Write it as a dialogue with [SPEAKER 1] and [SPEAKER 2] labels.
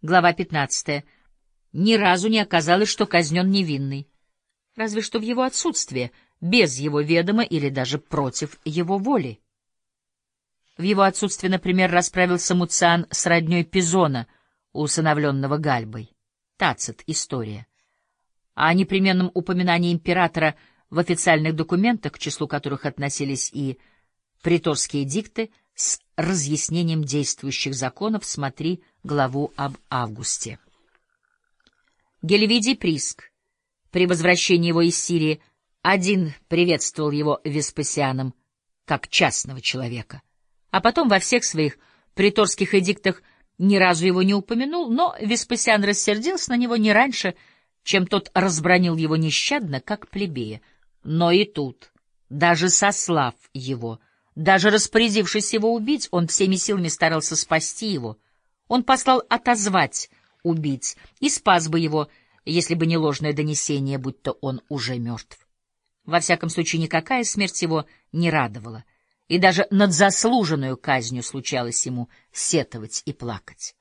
[SPEAKER 1] Глава 15. Ни разу не оказалось, что казнен невинный. Разве что в его отсутствие, без его ведома или даже против его воли. В его отсутствие, например, расправился Муциан с родней Пизона, усыновленного Гальбой. Тацит. История. А о непременном упоминании императора в официальных документах, к числу которых относились и приторские дикты, с разъяснением действующих законов смотри главу об Августе. Гельвидий Приск. При возвращении его из Сирии один приветствовал его Веспасианом как частного человека, а потом во всех своих приторских эдиктах ни разу его не упомянул, но Веспасиан рассердился на него не раньше, чем тот разбронил его нещадно, как плебея. Но и тут, даже сослав его, даже распорядившись его убить, он всеми силами старался спасти его. Он послал отозвать убийц и спас бы его, если бы не ложное донесение, будто он уже мертв. Во всяком случае, никакая смерть его не радовала, и даже над заслуженную казнью случалось ему сетовать и плакать.